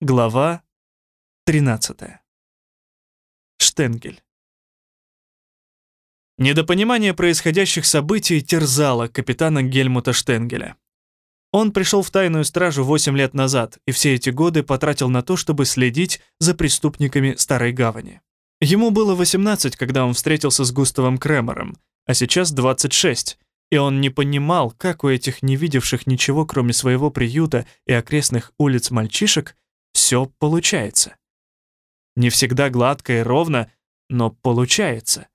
Глава 13. Штенгель. Недопонимание происходящих событий терзало капитана Гельмута Штенгеля. Он пришел в тайную стражу 8 лет назад и все эти годы потратил на то, чтобы следить за преступниками Старой Гавани. Ему было 18, когда он встретился с Густавом Кремером, а сейчас 26, и он не понимал, как у этих не видевших ничего, кроме своего приюта и окрестных улиц мальчишек, все получается. Не всегда гладко и ровно, но получается.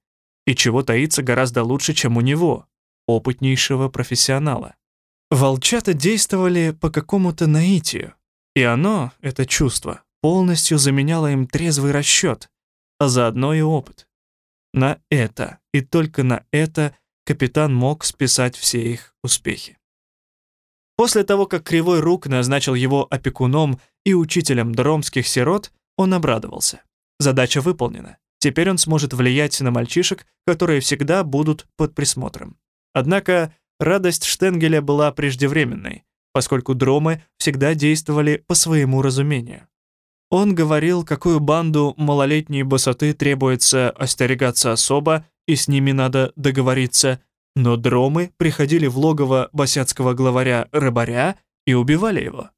И чего таится гораздо лучше, чем у него, опытнейшего профессионала. Волчата действовали по какому-то наитию, и оно, это чувство, полностью заменяло им трезвый расчет, а заодно и опыт. На это, и только на это, капитан мог списать все их успехи. После того, как Кривой Рук назначил его опекуном и учителем дромских сирот, он обрадовался. Задача выполнена. Теперь он сможет влиять на мальчишек, которые всегда будут под присмотром. Однако радость Штенгеля была преждевременной, поскольку дромы всегда действовали по своему разумению. Он говорил, какую банду малолетней босоты требуется остерегаться особо, и с ними надо договориться, но дромы приходили в логово босяцкого главаря Рыбаря и убивали его.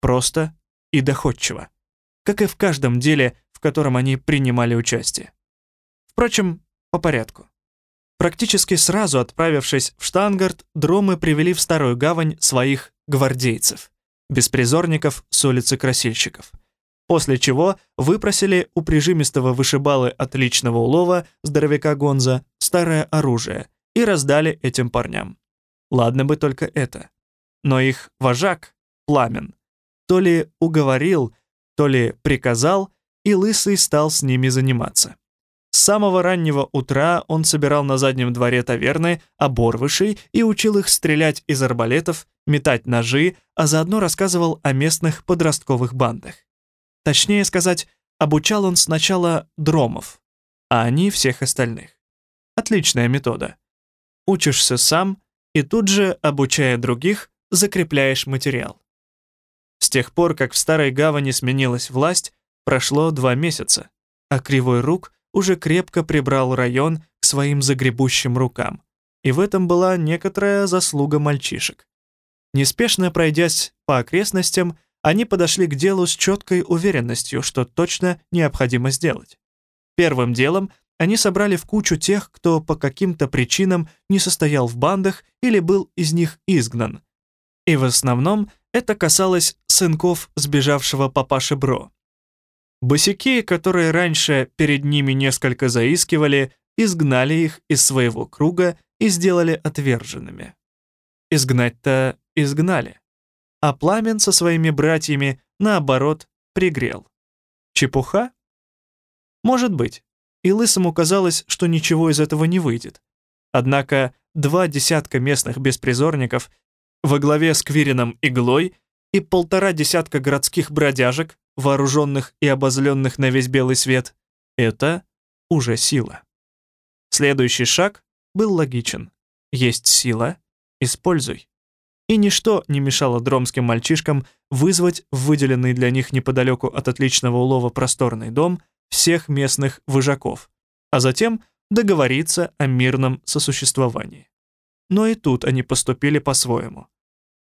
Просто и доходчиво. Как и в каждом деле, в котором они принимали участие. Впрочем, по порядку. Практически сразу отправившись в Штангарт, дромы привели в Старую Гавань своих гвардейцев, беспризорников с улицы Красильщиков. После чего выпросили у прижимистого вышибалы отличного улова, здоровяка Гонза, старое оружие — и раздали этим парням. Ладно бы только это. Но их вожак, Пламен, то ли уговорил, то ли приказал, и Лысый стал с ними заниматься. С самого раннего утра он собирал на заднем дворе таверны оборвышей и учил их стрелять из арбалетов, метать ножи, а заодно рассказывал о местных подростковых бандах. Точнее сказать, обучал он сначала дромов, а они всех остальных. Отличная метода учишься сам и тут же, обучая других, закрепляешь материал. С тех пор, как в Старой Гавани сменилась власть, прошло два месяца, а Кривой Рук уже крепко прибрал район к своим загребущим рукам. И в этом была некоторая заслуга мальчишек. Неспешно пройдясь по окрестностям, они подошли к делу с четкой уверенностью, что точно необходимо сделать. Первым делом они собрали в кучу тех, кто по каким-то причинам не состоял в бандах или был из них изгнан. И в основном это касалось сынков сбежавшего папаши Бро. Босяки, которые раньше перед ними несколько заискивали, изгнали их из своего круга и сделали отверженными. Изгнать-то изгнали. А Пламен со своими братьями, наоборот, пригрел. Чепуха? Может быть и Лысому казалось, что ничего из этого не выйдет. Однако два десятка местных беспризорников во главе с Квирином Иглой и полтора десятка городских бродяжек, вооруженных и обозленных на весь белый свет, это уже сила. Следующий шаг был логичен. Есть сила — используй. И ничто не мешало дромским мальчишкам вызвать в выделенный для них неподалеку от отличного улова просторный дом всех местных выжаков, а затем договориться о мирном сосуществовании. Но и тут они поступили по-своему.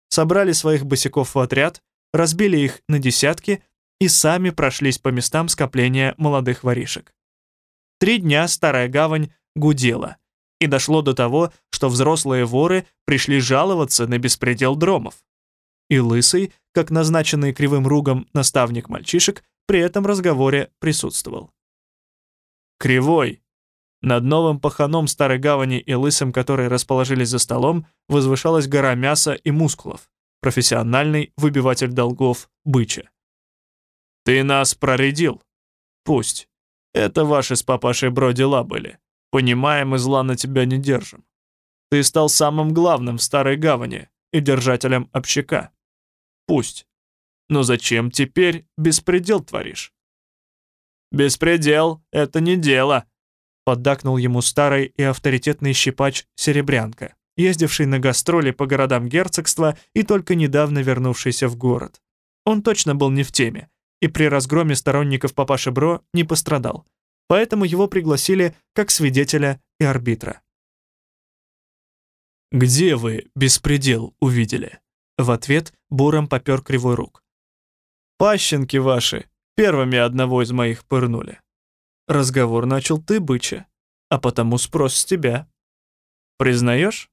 Собрали своих босиков в отряд, разбили их на десятки и сами прошлись по местам скопления молодых воришек. Три дня Старая Гавань гудела, и дошло до того, что взрослые воры пришли жаловаться на беспредел дромов. И Лысый, как назначенный кривым ругом наставник мальчишек, при этом разговоре присутствовал. Кривой. Над новым паханом Старой Гавани и Лысым, которые расположились за столом, возвышалась гора мяса и мускулов, профессиональный выбиватель долгов Быча. «Ты нас проредил?» «Пусть. Это ваши с папашей Бро дела были. Понимаем и зла на тебя не держим. Ты стал самым главным в Старой Гавани и держателем общака. Пусть. Но зачем теперь беспредел творишь? «Беспредел — это не дело», — поддакнул ему старый и авторитетный щипач Серебрянка, ездивший на гастроли по городам герцогства и только недавно вернувшийся в город. Он точно был не в теме, и при разгроме сторонников папаши Бро не пострадал, поэтому его пригласили как свидетеля и арбитра. «Где вы беспредел увидели?» В ответ Буром попер кривой рук. «Пащенки ваши первыми одного из моих пырнули». Разговор начал ты, быча, а потому спрос с тебя. Признаешь?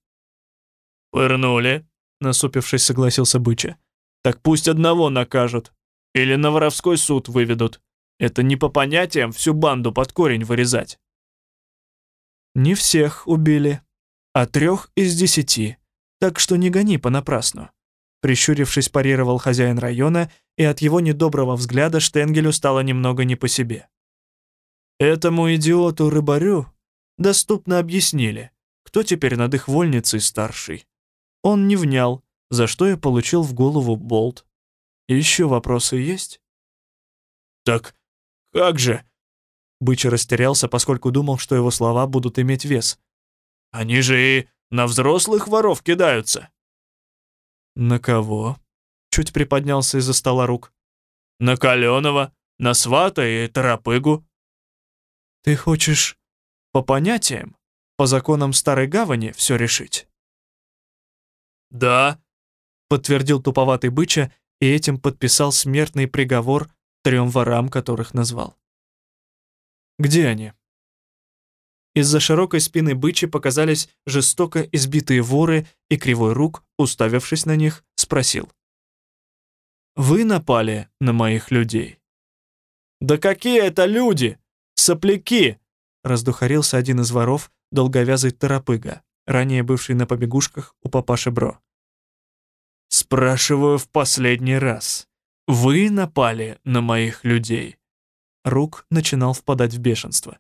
«Пырнули», — насупившись, согласился быча. «Так пусть одного накажут. Или на воровской суд выведут. Это не по понятиям всю банду под корень вырезать». «Не всех убили», а трех из десяти, так что не гони понапрасну». Прищурившись, парировал хозяин района, и от его недоброго взгляда Штенгелю стало немного не по себе. Этому идиоту-рыбарю доступно объяснили, кто теперь над их вольницей старший. Он не внял, за что я получил в голову болт. Еще вопросы есть? «Так как же?» Быча растерялся, поскольку думал, что его слова будут иметь вес. Они же и на взрослых воров кидаются». «На кого?» — чуть приподнялся из-за стола рук. «На Каленова, на Свата и Торопыгу». «Ты хочешь по понятиям, по законам Старой Гавани все решить?» «Да», — подтвердил туповатый быча и этим подписал смертный приговор трем ворам, которых назвал. «Где они?» Из-за широкой спины бычи показались жестоко избитые воры, и кривой рук, уставившись на них, спросил. «Вы напали на моих людей?» «Да какие это люди! Сопляки!» раздухарился один из воров, долговязый торопыга, ранее бывший на побегушках у папаши Бро. «Спрашиваю в последний раз. Вы напали на моих людей?» Рук начинал впадать в бешенство.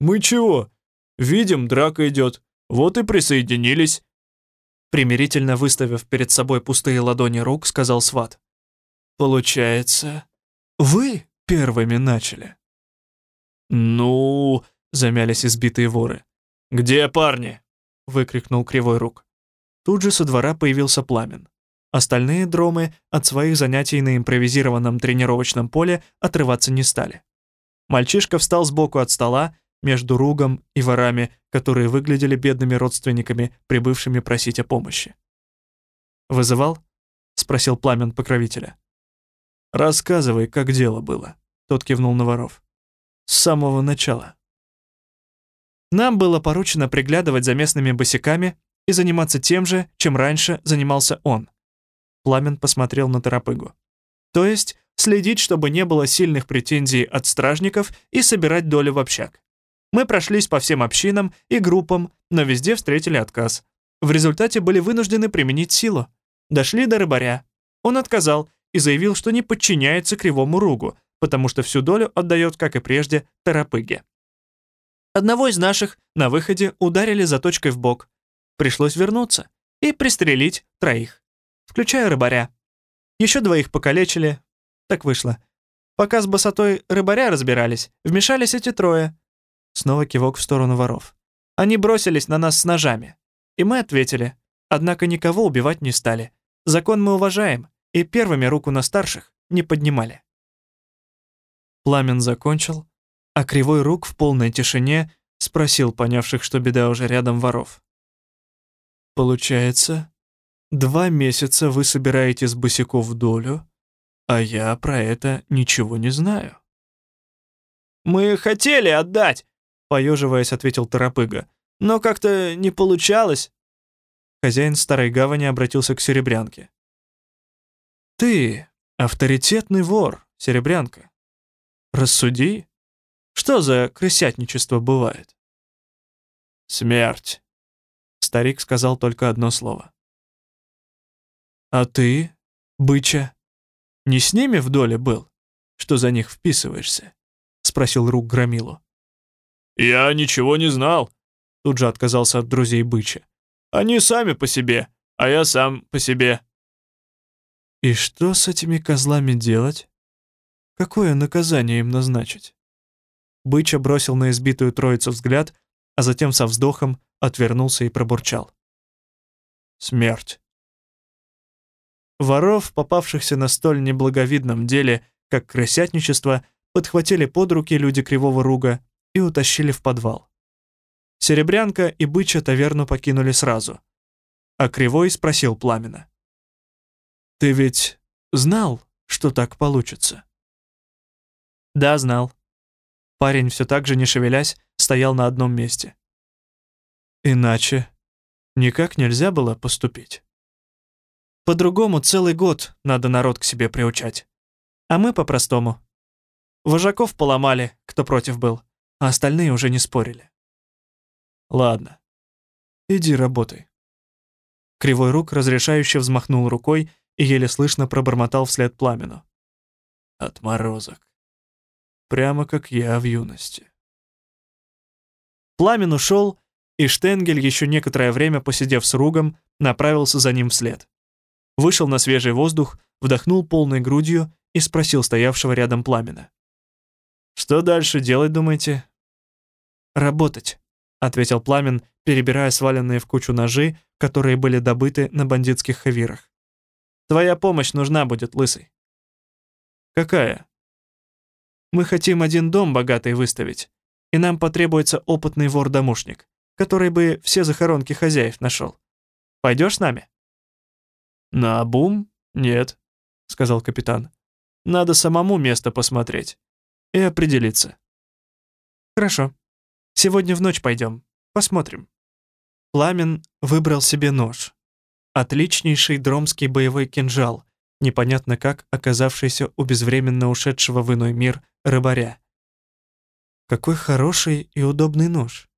«Мы чего? Видим, драка идет. Вот и присоединились». Примирительно выставив перед собой пустые ладони рук, сказал сват. «Получается, вы первыми начали?» «Ну...» — замялись избитые воры. «Где парни?» — выкрикнул кривой рук. Тут же со двора появился пламен. Остальные дромы от своих занятий на импровизированном тренировочном поле отрываться не стали. Мальчишка встал сбоку от стола между Ругом и ворами, которые выглядели бедными родственниками, прибывшими просить о помощи. «Вызывал?» — спросил пламен покровителя. «Рассказывай, как дело было», — тот кивнул на воров. «С самого начала». Нам было поручено приглядывать за местными босиками и заниматься тем же, чем раньше занимался он. Пламен посмотрел на Торопыгу. То есть следить, чтобы не было сильных претензий от стражников и собирать долю в общак. Мы прошлись по всем общинам и группам, но везде встретили отказ. В результате были вынуждены применить силу. Дошли до рыбаря. Он отказал и заявил, что не подчиняется кривому ругу, потому что всю долю отдает, как и прежде, торопыге. Одного из наших на выходе ударили заточкой в бок. Пришлось вернуться и пристрелить троих, включая рыбаря. Еще двоих покалечили. Так вышло. Пока с босотой рыбаря разбирались, вмешались эти трое — Снова кивок в сторону воров. Они бросились на нас с ножами. И мы ответили. Однако никого убивать не стали. Закон мы уважаем, и первыми руку на старших не поднимали. Пламен закончил, а кривой рук в полной тишине спросил понявших, что беда уже рядом воров. «Получается, два месяца вы собираете с босиков долю, а я про это ничего не знаю». «Мы хотели отдать, Поеживаясь, ответил Торопыга. «Но как-то не получалось». Хозяин Старой Гавани обратился к Серебрянке. «Ты авторитетный вор, Серебрянка. Рассуди, что за крысятничество бывает?» «Смерть», — старик сказал только одно слово. «А ты, быча, не с ними в доле был, что за них вписываешься?» — спросил Рук Громилу. «Я ничего не знал», — тут же отказался от друзей Быча. «Они сами по себе, а я сам по себе». «И что с этими козлами делать? Какое наказание им назначить?» Быча бросил на избитую троицу взгляд, а затем со вздохом отвернулся и пробурчал. «Смерть». воров, попавшихся на столь неблаговидном деле, как крысятничество, подхватили под руки люди Кривого Руга и утащили в подвал. Серебрянка и Быча таверну покинули сразу. А Кривой спросил Пламена. «Ты ведь знал, что так получится?» «Да, знал». Парень все так же, не шевелясь, стоял на одном месте. «Иначе никак нельзя было поступить?» «По-другому целый год надо народ к себе приучать. А мы по-простому. Вожаков поломали, кто против был, а остальные уже не спорили. Ладно, иди работай. Кривой рук разрешающе взмахнул рукой и еле слышно пробормотал вслед пламену. Отморозок. Прямо как я в юности. Пламен ушел, и Штенгель, еще некоторое время посидев с Ругом, направился за ним вслед. Вышел на свежий воздух, вдохнул полной грудью и спросил стоявшего рядом пламена. «Что дальше делать, думаете?» «Работать», — ответил Пламен, перебирая сваленные в кучу ножи, которые были добыты на бандитских хавирах. «Твоя помощь нужна будет, лысый». «Какая?» «Мы хотим один дом богатый выставить, и нам потребуется опытный вор-домушник, который бы все захоронки хозяев нашел. Пойдешь с нами?» «На бум? Нет», — сказал капитан. «Надо самому место посмотреть и определиться». «Хорошо», Сегодня в ночь пойдем. Посмотрим». Пламен выбрал себе нож. Отличнейший дромский боевой кинжал, непонятно как оказавшийся у безвременно ушедшего в иной мир рыбаря. Какой хороший и удобный нож.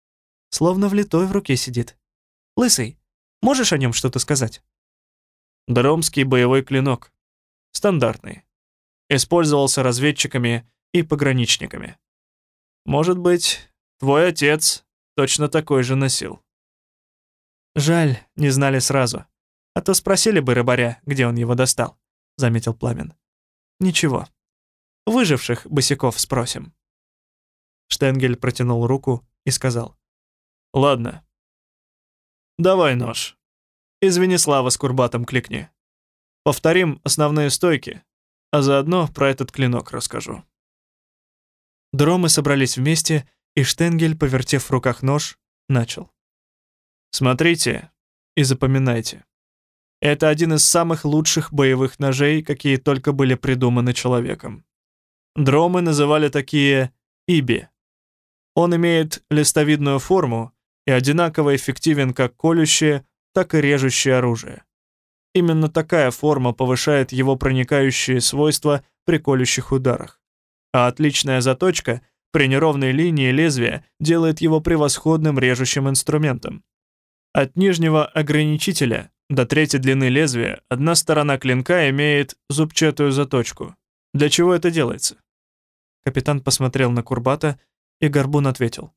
Словно влитой в руке сидит. Лысый, можешь о нем что-то сказать? Дромский боевой клинок. Стандартный. Использовался разведчиками и пограничниками. Может быть, Твой отец точно такой же носил. Жаль, не знали сразу. А то спросили бы рыбаря, где он его достал, заметил Пламен. Ничего. Выживших босиков спросим. Штенгель протянул руку и сказал. Ладно. Давай нож. Извини, Слава с Курбатом кликни. Повторим основные стойки, а заодно про этот клинок расскажу. Дромы собрались вместе и Штенгель, повертев в руках нож, начал. «Смотрите и запоминайте. Это один из самых лучших боевых ножей, какие только были придуманы человеком. Дромы называли такие «иби». Он имеет листовидную форму и одинаково эффективен как колющее, так и режущее оружие. Именно такая форма повышает его проникающие свойства при колющих ударах. А отличная заточка — при неровной линии лезвия делает его превосходным режущим инструментом. От нижнего ограничителя до третьей длины лезвия одна сторона клинка имеет зубчатую заточку. Для чего это делается? Капитан посмотрел на Курбата, и Горбун ответил.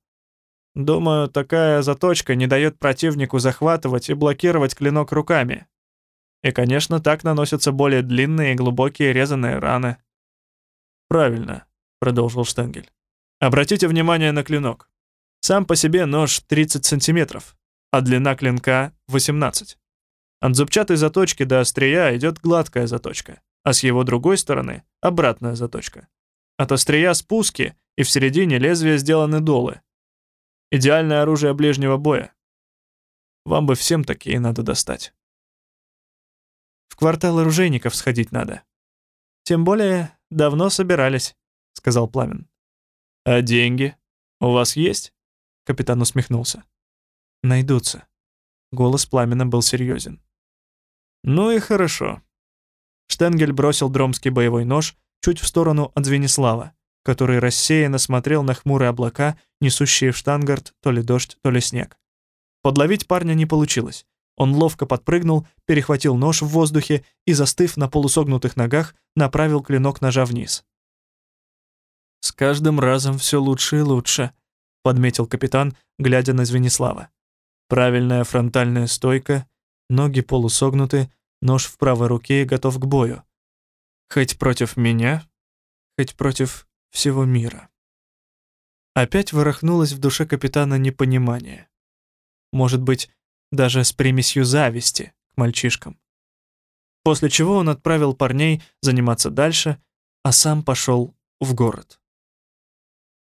«Думаю, такая заточка не дает противнику захватывать и блокировать клинок руками. И, конечно, так наносятся более длинные и глубокие резаные раны». «Правильно», — продолжил Штенгель. Обратите внимание на клинок. Сам по себе нож 30 сантиметров, а длина клинка 18. От зубчатой заточки до острия идет гладкая заточка, а с его другой стороны — обратная заточка. От острия спуски, и в середине лезвия сделаны долы. Идеальное оружие ближнего боя. Вам бы всем такие надо достать. В квартал оружейников сходить надо. Тем более, давно собирались, — сказал Пламен. «А деньги? У вас есть?» Капитан усмехнулся. «Найдутся». Голос Пламена был серьезен. «Ну и хорошо». Штенгель бросил дромский боевой нож чуть в сторону от Звенислава, который рассеянно смотрел на хмурые облака, несущие в штангарт то ли дождь, то ли снег. Подловить парня не получилось. Он ловко подпрыгнул, перехватил нож в воздухе и, застыв на полусогнутых ногах, направил клинок ножа вниз. «С каждым разом все лучше и лучше», — подметил капитан, глядя на Звенислава. «Правильная фронтальная стойка, ноги полусогнуты, нож в правой руке и готов к бою. Хоть против меня, хоть против всего мира». Опять ворохнулось в душе капитана непонимание. Может быть, даже с примесью зависти к мальчишкам. после чего он отправил парней заниматься дальше, а сам пошел в город.